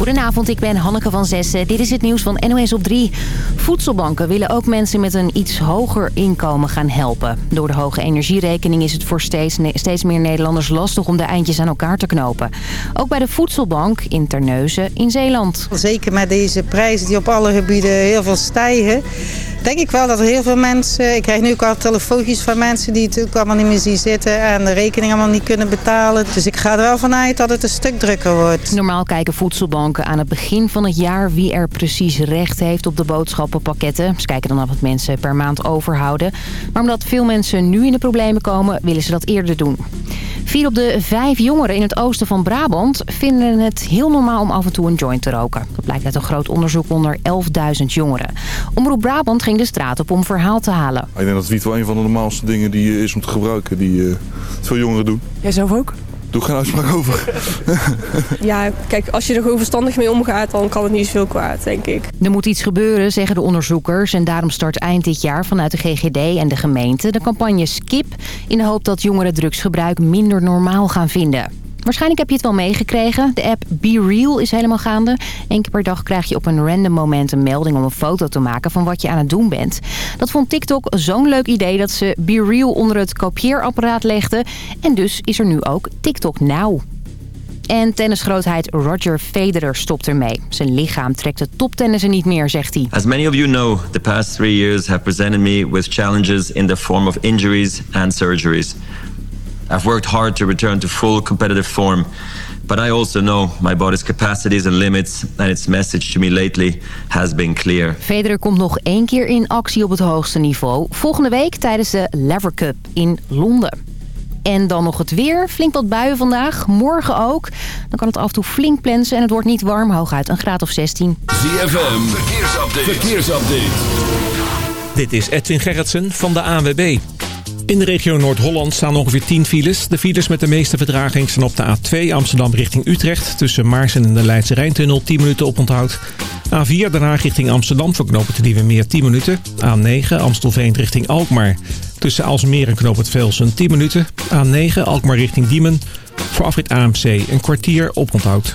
Goedenavond, ik ben Hanneke van Zessen. Dit is het nieuws van NOS op 3. Voedselbanken willen ook mensen met een iets hoger inkomen gaan helpen. Door de hoge energierekening is het voor steeds, steeds meer Nederlanders lastig om de eindjes aan elkaar te knopen. Ook bij de voedselbank in Terneuzen in Zeeland. Zeker met deze prijzen die op alle gebieden heel veel stijgen denk ik wel dat er heel veel mensen... Ik krijg nu ook al telefoontjes van mensen die ook allemaal niet meer zien zitten... en de rekening allemaal niet kunnen betalen. Dus ik ga er wel vanuit dat het een stuk drukker wordt. Normaal kijken voedselbanken aan het begin van het jaar... wie er precies recht heeft op de boodschappenpakketten. Ze kijken dan af wat mensen per maand overhouden. Maar omdat veel mensen nu in de problemen komen... willen ze dat eerder doen. Vier op de vijf jongeren in het oosten van Brabant vinden het heel normaal om af en toe een joint te roken. Dat blijkt uit een groot onderzoek onder 11.000 jongeren. Omroep Brabant ging de straat op om verhaal te halen. Ik denk dat wiet wel een van de normaalste dingen die is om te gebruiken, die uh, veel jongeren doen. Jij zelf ook? Doe geen uitspraak over. ja, kijk, als je er gewoon verstandig mee omgaat, dan kan het niet zoveel kwaad, denk ik. Er moet iets gebeuren, zeggen de onderzoekers. En daarom start eind dit jaar vanuit de GGD en de gemeente de campagne Skip... in de hoop dat jongeren drugsgebruik minder normaal gaan vinden. Waarschijnlijk heb je het wel meegekregen. De app Be Real is helemaal gaande. Eén keer per dag krijg je op een random moment een melding om een foto te maken van wat je aan het doen bent. Dat vond TikTok zo'n leuk idee dat ze Be Real onder het kopieerapparaat legden. En dus is er nu ook TikTok Now. En tennisgrootheid Roger Federer stopt ermee. Zijn lichaam trekt de toptennissen niet meer, zegt hij. As many of you know, the past three years have presented me with challenges in the form of injuries and surgeries. I've worked hard to return to full competitive form, but I also know my body's capacities and limits, and its message to me lately has been clear. Federer komt nog één keer in actie op het hoogste niveau. Volgende week tijdens de Lever Cup in Londen. En dan nog het weer. Flink wat buien vandaag. Morgen ook. Dan kan het af en toe flink plensen en het wordt niet warm. Hooguit een graad of 16. ZFM. Verkeersupdate. Verkeersupdate. Dit is Edwin Gerritsen van de ANWB. In de regio Noord-Holland staan ongeveer 10 files. De files met de meeste vertraging zijn op de A2 Amsterdam richting Utrecht... tussen Maarsen en de Leidse Rijntunnel 10 minuten op onthoud. A4 daarna richting Amsterdam voor Nieuwe Meer 10 minuten. A9 Amstelveen richting Alkmaar. Tussen Alsmeer en Knoop het Velsen 10 minuten. A9 Alkmaar richting Diemen. Voor afrit AMC een kwartier op onthoud.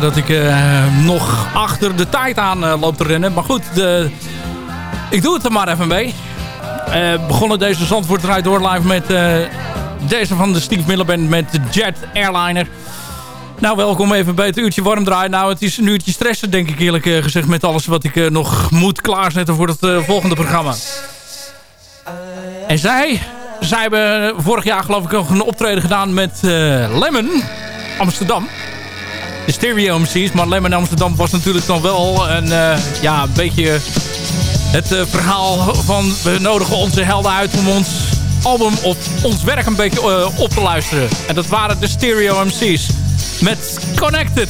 Dat ik nog achter de tijd aan loop te rennen. Maar goed, de, ik doe het er maar even mee. begonnen deze Zandvoort draait door live met deze van de Steve Miller Band met de Jet Airliner. Nou, welkom even bij het uurtje warm draaien. Nou, het is een uurtje stressen, denk ik eerlijk gezegd... met alles wat ik nog moet klaarzetten voor het volgende programma. En zij, zij hebben vorig jaar geloof ik nog een optreden gedaan met Lemon Amsterdam. De Stereo MC's, maar Lemon Amsterdam was natuurlijk dan wel een, uh, ja, een beetje het uh, verhaal van we nodigen onze helden uit om ons album of ons werk een beetje op te luisteren. En dat waren de Stereo MC's met Connected.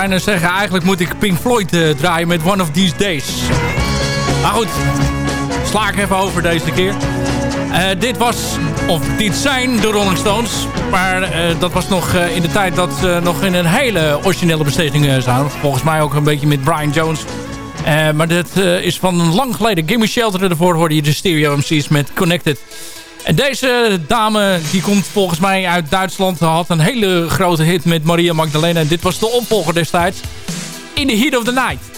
Bijna zeggen, eigenlijk moet ik Pink Floyd uh, draaien met One of These Days. Maar goed, sla ik even over deze keer. Uh, dit was, of dit zijn de Rolling Stones. Maar uh, dat was nog in de tijd dat ze nog in een hele originele besteding zaten. Volgens mij ook een beetje met Brian Jones. maar dit is van lang geleden. Gimme Shelter ervoor hoorde je de Stereo MC's met Connected. En deze dame die komt volgens mij uit Duitsland. Had een hele grote hit met Maria Magdalena. En dit was de opvolger destijds. In the Heat of the Night.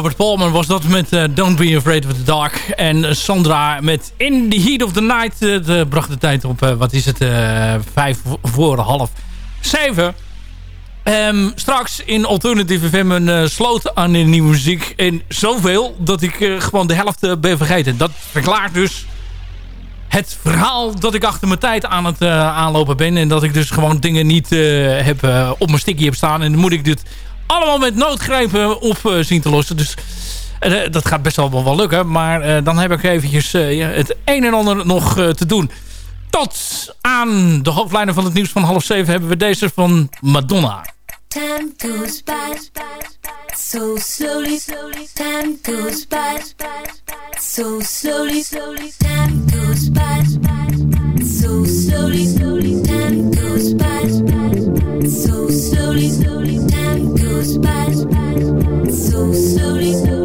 Robert Palmer was dat met uh, Don't Be Afraid of the Dark. En Sandra met In the Heat of the Night. Uh, bracht de tijd op, wat is het, vijf voor half zeven. Um, straks in Alternative FM een sloot aan de nieuwe muziek. En zoveel dat ik gewoon de helft ben vergeten. Dat verklaart dus het verhaal dat ik achter mijn tijd aan het aanlopen ben. En dat ik dus gewoon dingen niet heb, op mijn sticky heb staan. En dan moet ik dit allemaal met noodgrepen op uh, zien te lossen. Dus uh, dat gaat best wel wel lukken. Maar dan heb ik eventjes het een en ander nog te doen. Tot aan de hoofdlijnen van het nieuws van half zeven hebben we deze van Madonna. Time goes by, so slowly, slowly. Time goes by, so slowly, slowly. Time goes by, so slowly, slowly. Time goes by, so slowly, slowly. Time goes by, so slowly,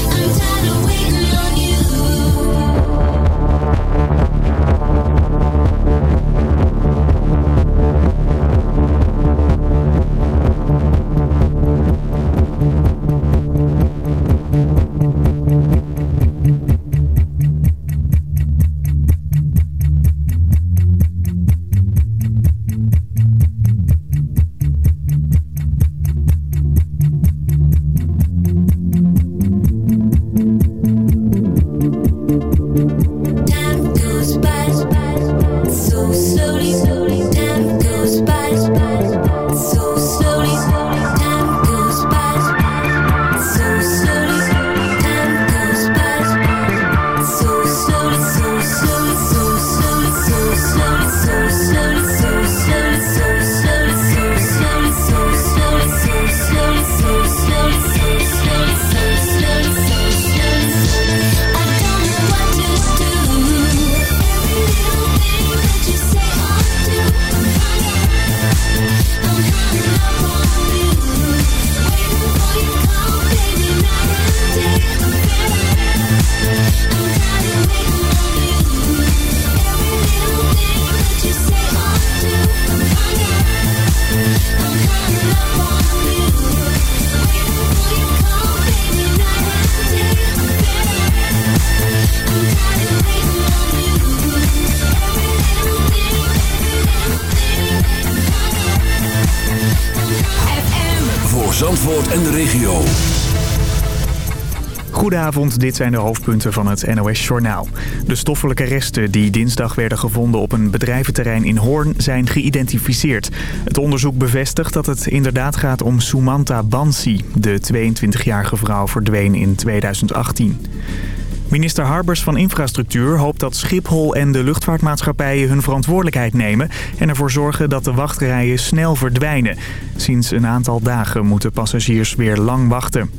I'm tired of waiting. Goedenavond, dit zijn de hoofdpunten van het NOS-journaal. De stoffelijke resten die dinsdag werden gevonden op een bedrijventerrein in Hoorn zijn geïdentificeerd. Het onderzoek bevestigt dat het inderdaad gaat om Sumanta Bansi. De 22-jarige vrouw verdween in 2018. Minister Harbers van Infrastructuur hoopt dat Schiphol en de luchtvaartmaatschappijen hun verantwoordelijkheid nemen... en ervoor zorgen dat de wachtrijen snel verdwijnen. Sinds een aantal dagen moeten passagiers weer lang wachten.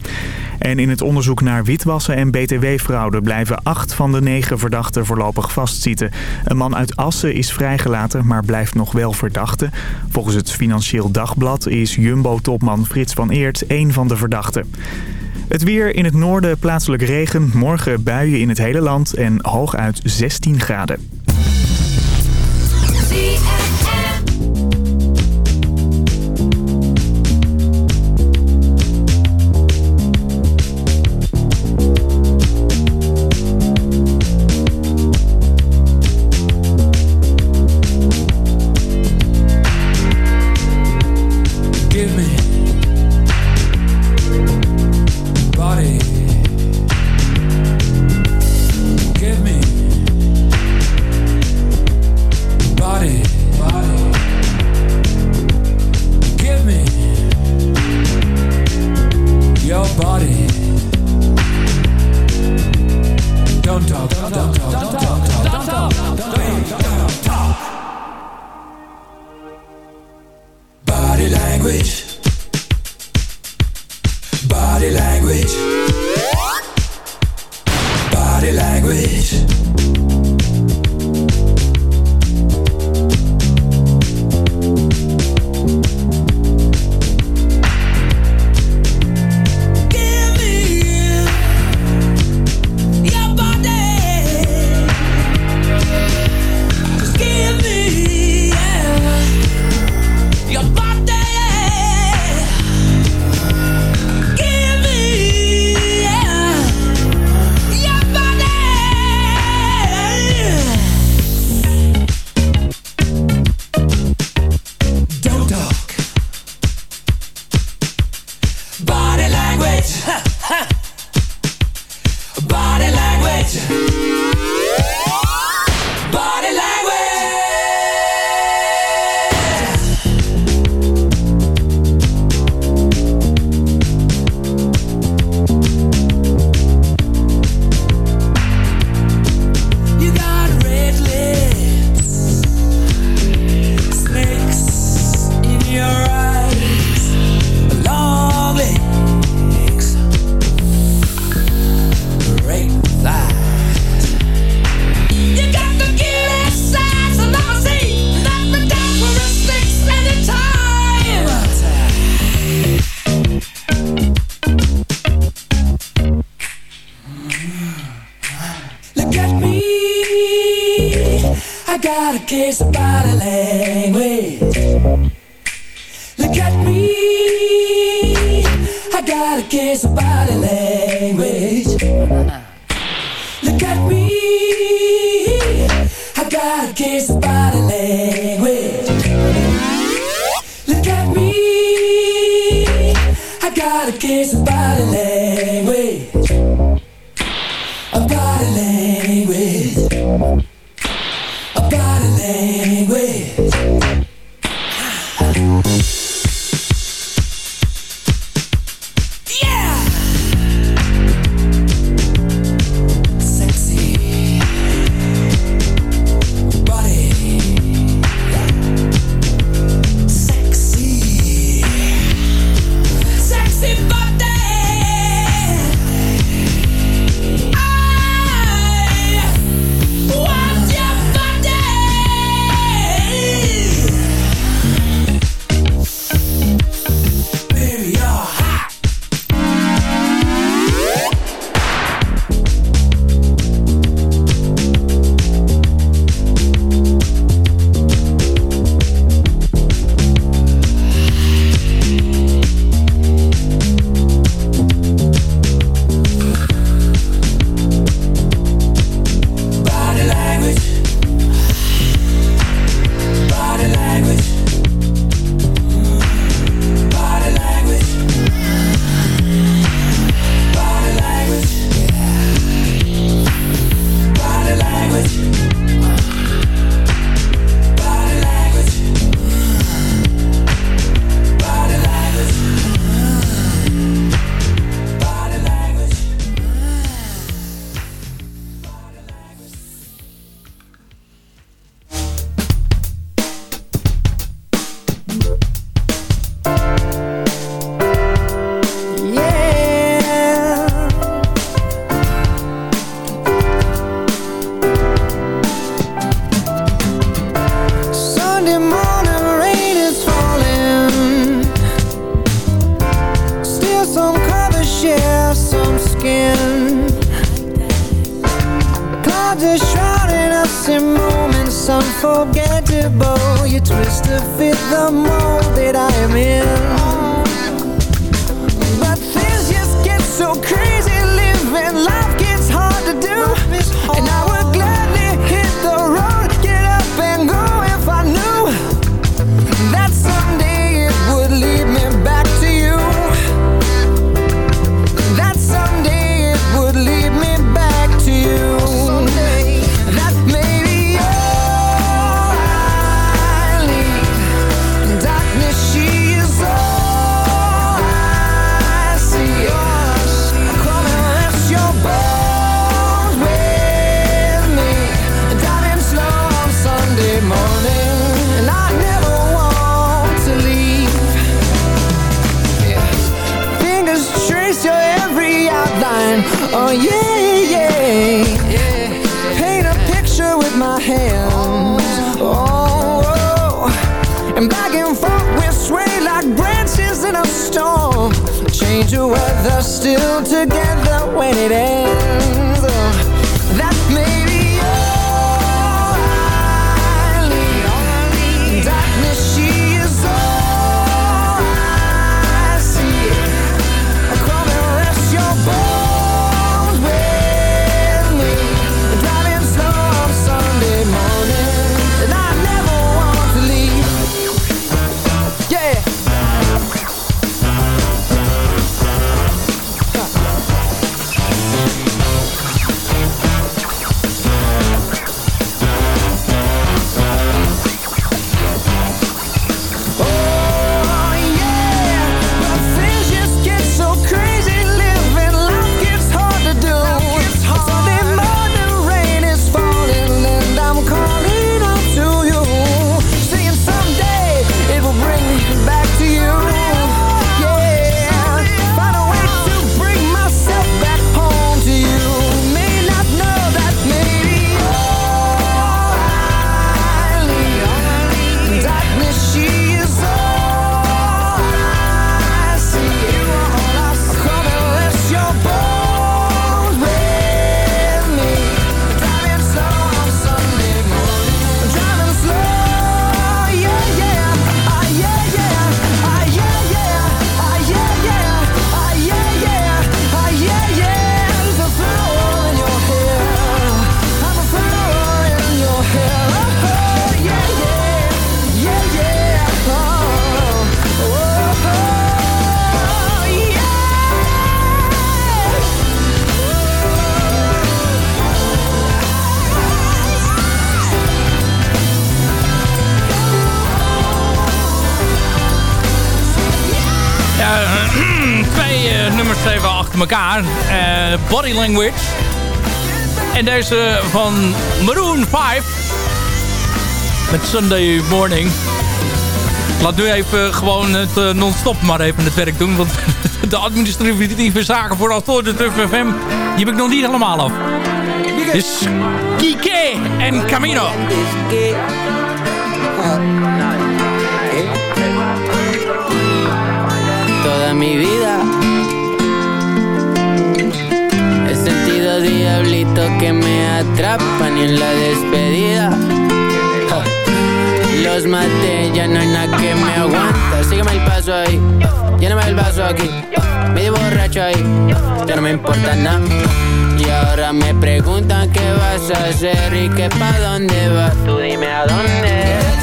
En in het onderzoek naar witwassen en btw-fraude blijven acht van de negen verdachten voorlopig vastzitten. Een man uit Assen is vrijgelaten, maar blijft nog wel verdachte. Volgens het Financieel Dagblad is Jumbo-topman Frits van Eert een van de verdachten. Het weer in het noorden plaatselijk regen, morgen buien in het hele land en hooguit 16 graden. Wonder shrouding us in moments unforgettable. You twist to fit the mold that I am in. still together when it ends. Eh, Body Language. En deze van Maroon 5. Met Sunday Morning. Laat nu even gewoon het uh, non-stop maar even het werk doen. Want de administratieve zaken voor de Turf FM... die heb ik nog niet helemaal af. Dus Kike en Camino. Toda mi vida que me atrapan y en la despedida Los maté, ya no hay nada que me aguanta Sígueme el paso ahí, lléname el vaso aquí Medio borracho ahí, ya no me importa nada y ahora me preguntan qué vas a hacer y que pa' dónde vas. Tú dime a dónde.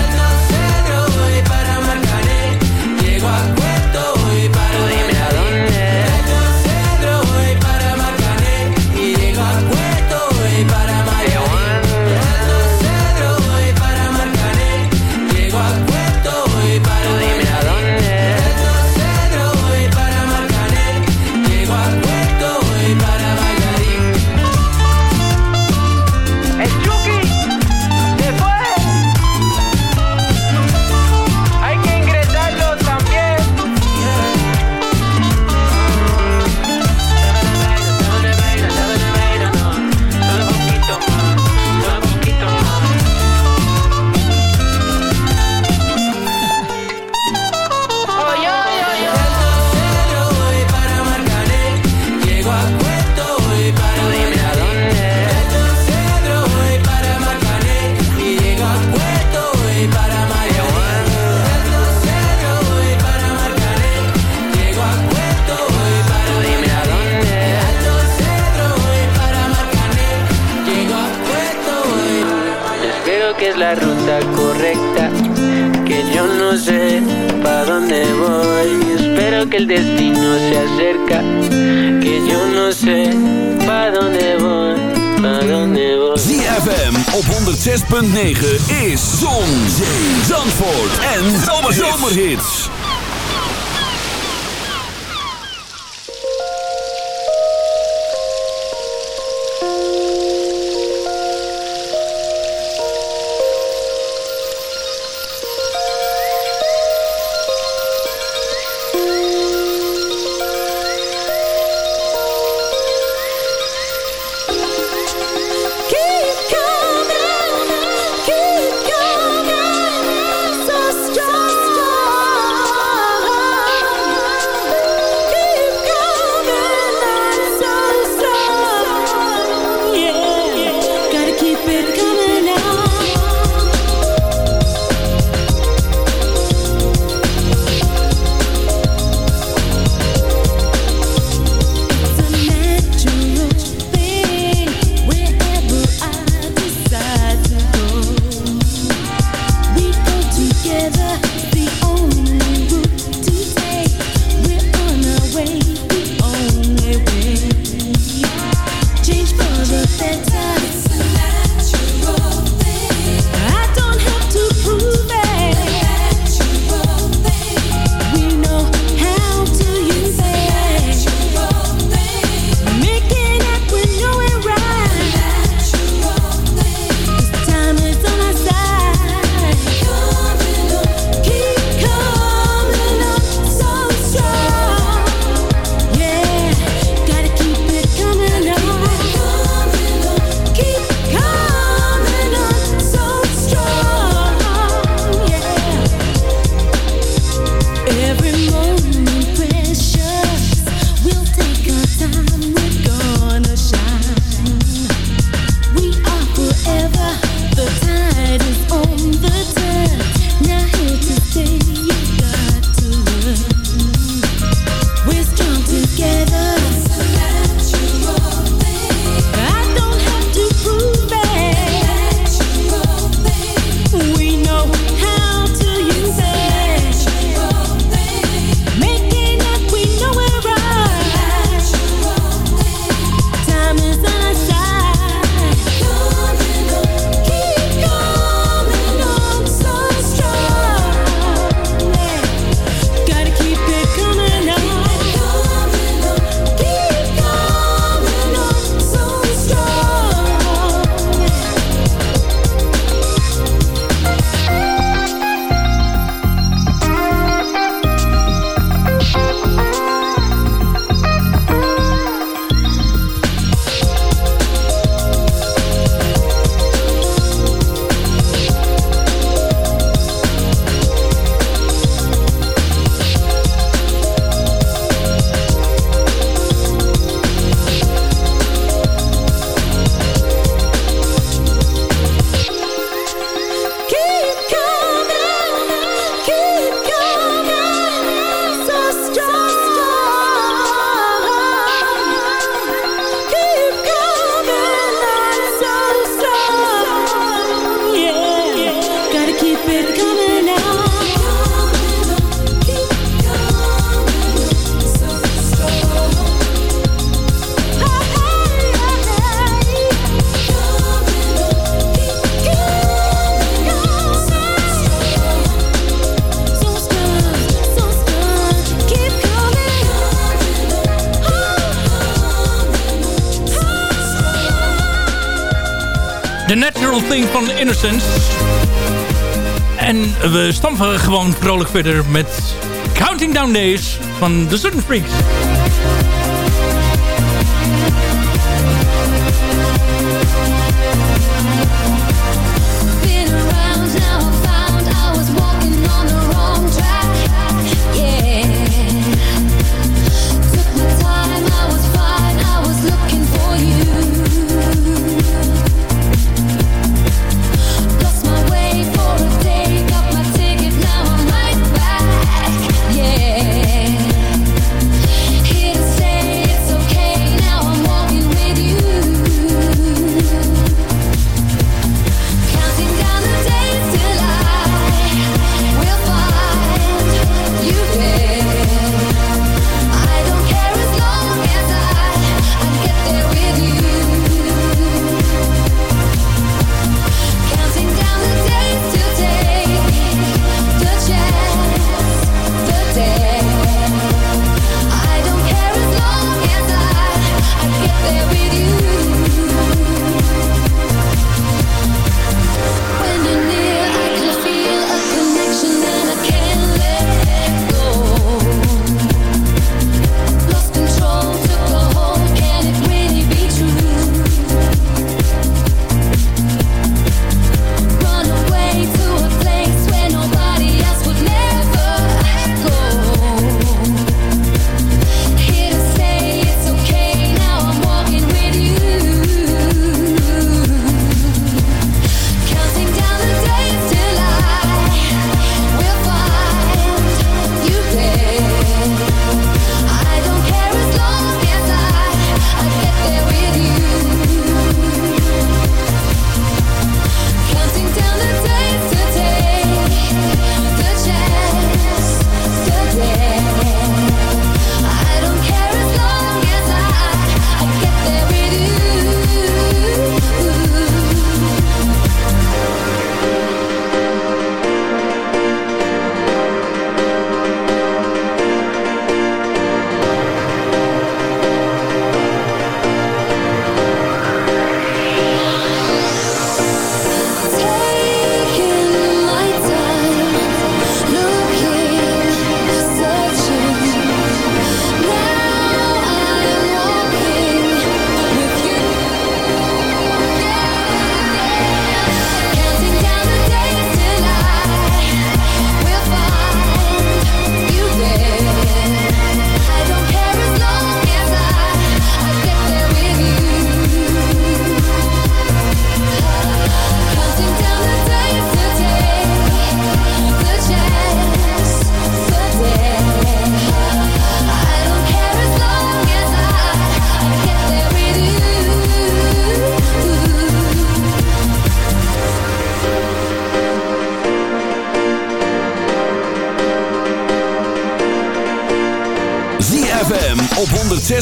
el destino se acerca, que yo no sé para dónde voy, para dónde voy. ZFM op 106.9 is Zon, Zee, Zandvoort en Zomerhits. Keep Natural Thing van Innocence. En we stampen gewoon vrolijk verder met Counting Down Days van The Sudden Freaks.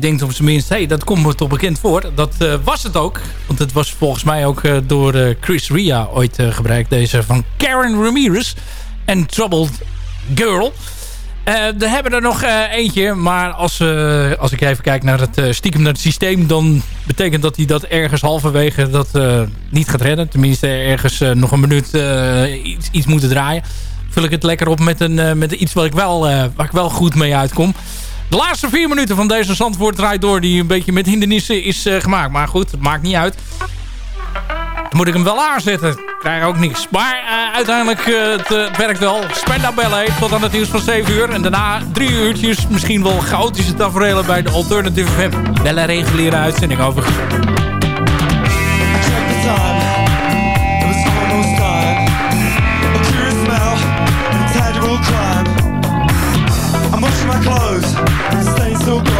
Denkt op zijn minst, hey, dat komt me toch bekend voor. Dat uh, was het ook. Want het was volgens mij ook uh, door uh, Chris Ria ooit gebruikt. Deze van Karen Ramirez en Troubled Girl. er hebben er nog eentje. Maar als, als ik even kijk naar het stiekem naar het systeem... dan betekent dat hij dat ergens halverwege dat niet gaat redden. Tenminste ergens nog een minuut iets, iets moeten draaien. Vul ik het lekker op met, een, met iets waar ik, wel, waar ik wel goed mee uitkom. De laatste vier minuten van deze Zandvoort draait door... die een beetje met hindernissen is uh, gemaakt. Maar goed, het maakt niet uit. Dan moet ik hem wel aanzetten. Krijg ook niks. Maar uh, uiteindelijk, uh, het, werkt wel. Spenda Ballet tot aan het nieuws van 7 uur. En daarna drie uurtjes misschien wel chaotische tafereelen bij de Alternative FM. Wel een reguliere uitzending overigens. so good.